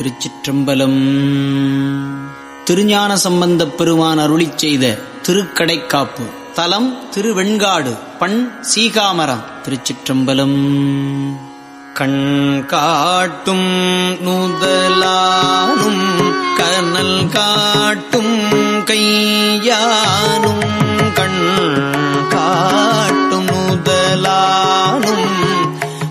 திருச்சிற்றம்பலம். திருஞான சம்பந்தப் பெருமான் அருளி செய்த திருக்கடைக்காப்பு. தலம் திருவெண்காடு பண் சீகாமரம் திருச்சிற்றம்பலம். கண் காட்டும் நுதலானும் கனல் காட்டும் கையானும் கண் காட்டும் நுதலானும்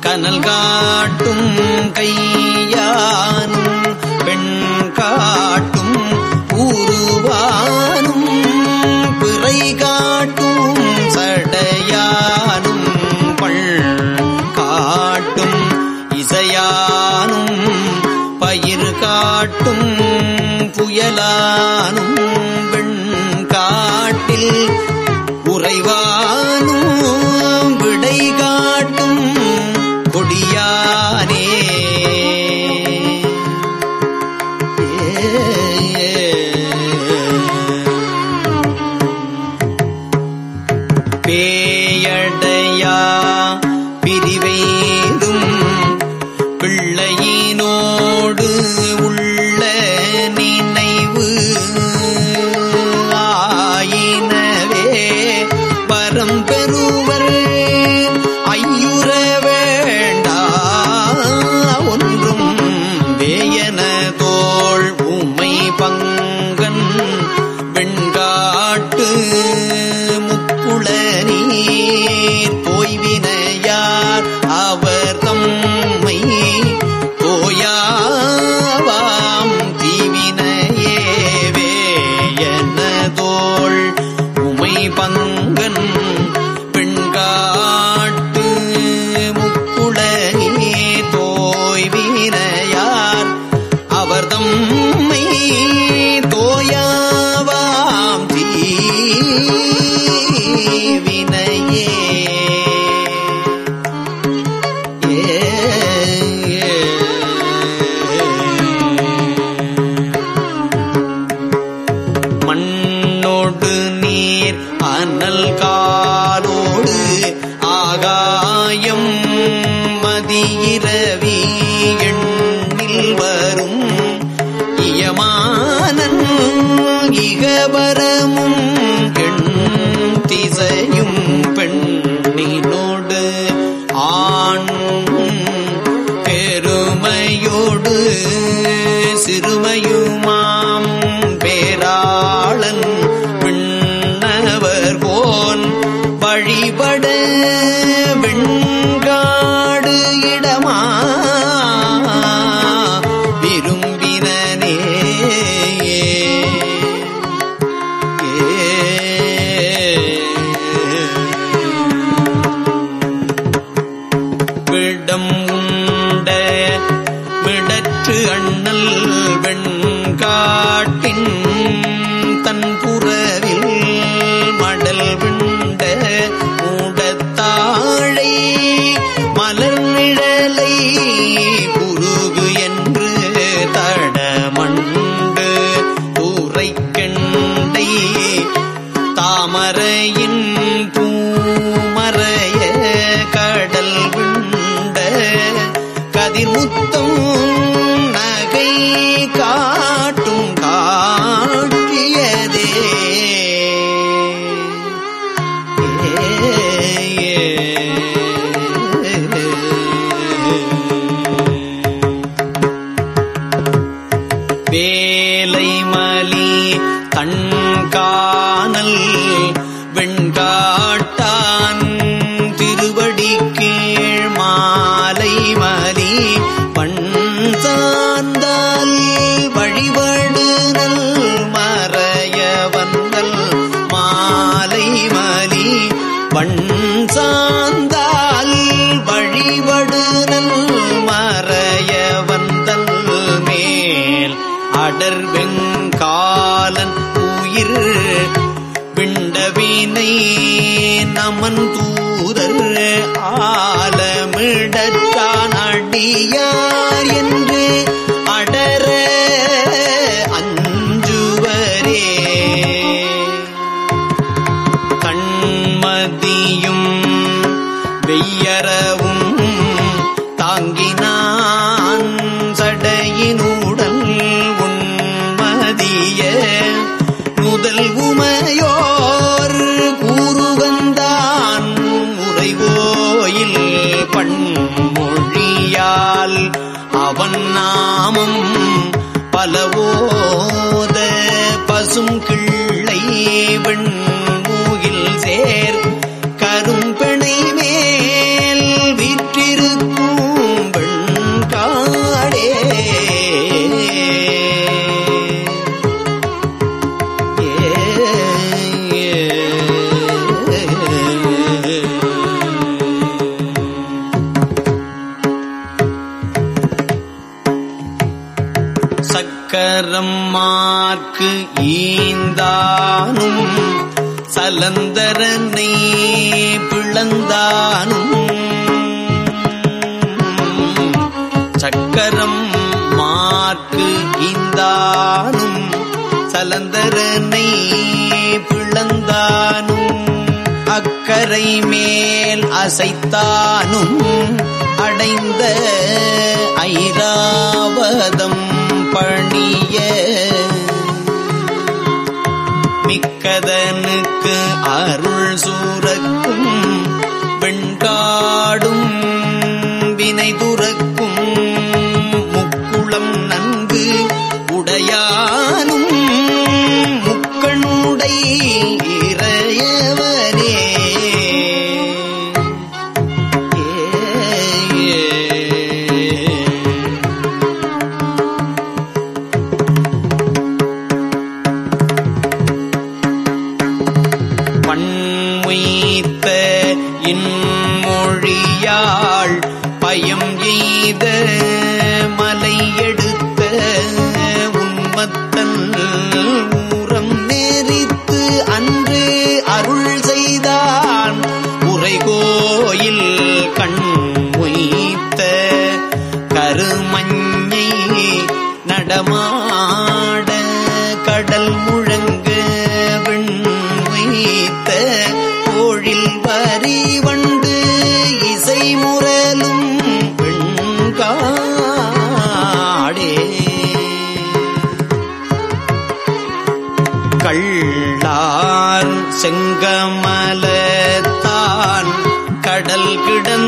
கனல் காட்டும் கையானும் வேலை மலி கண்காணல் வெண்காட்டான் திருவடி கீழ் மாலை மலி பண் சார்ந்தால் வழிபடுதல் மறைய வந்தல் மாலை மலி பண் ஆமன் தூதர் ஆலமிடத்தான் அடியார் பலவோத பசும் கிள் சங்கரம் மார்க்கு ஈந்தானும் சலந்தரனை பிளந்தானும். சக்கரம் மார்க்கு ஈந்தானும் சலந்தரனை பிளந்தானும். அக்கரை மேல் அசைத்தானும் அடைந்த ஐராவதம். பணிய மிக்கதனுக்கு அருள் சூரக்கும் வெண்காடும் வினை துறக்கும் முக்குளம் நன்கு உடையானும் முக்கண்ணுடை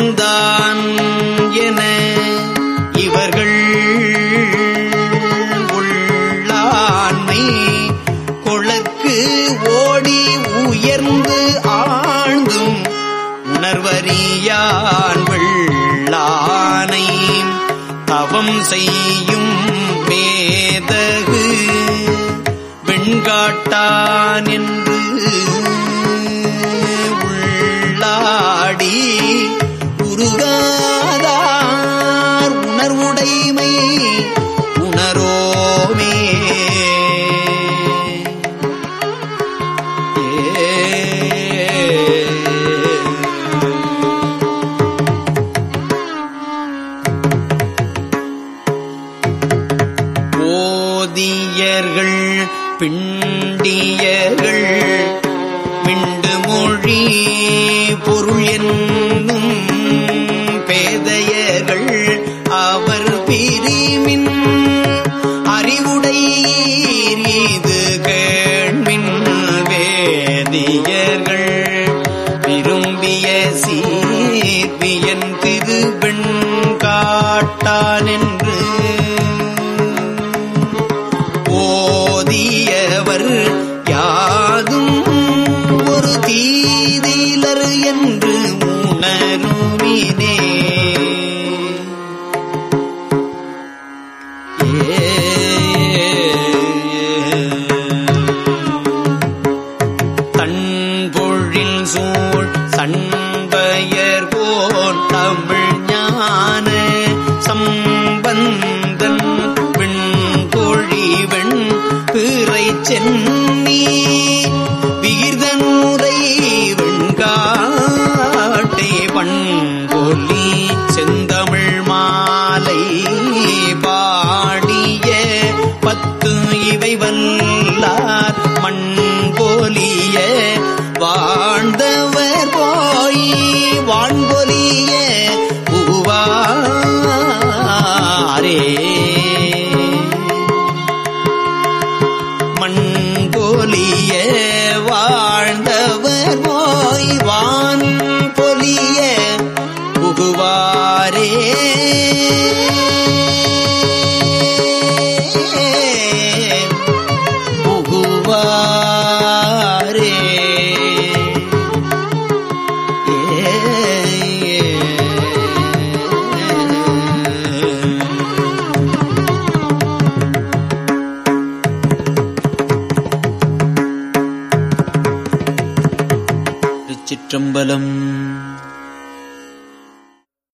இருந்தான் என இவர்கள் உள்ளாண்மை கொளற்கு ஓடி உயர்ந்து ஆழ்ந்தும் உணர்வறியான் வெள்ளானை தவம் செய்யும் மேதகு வெண்காட்டான் என்று கண்பயர் போல் தமிழ் ஞான சம்பந்தன் விண்கொழிவெண் பிறை சென்னி விகிர்தனுரை வெண்காட்டை பண்பொலி திருச்சிற்றம்பலம்